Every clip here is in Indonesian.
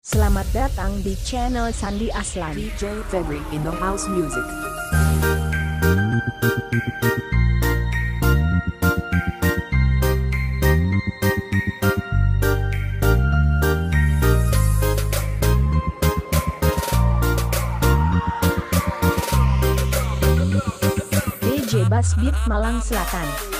Selamat datang di channel Sandi Aslan. DJ Febri in the House Music. DJ Bass Beat Malang Selatan.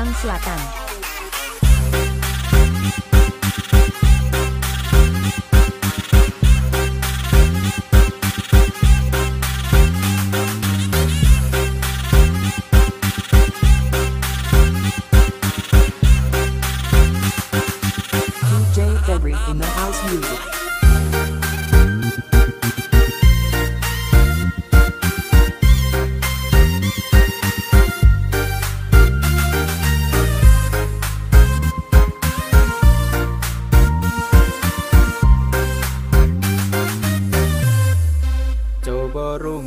Tangerang Selatan. baru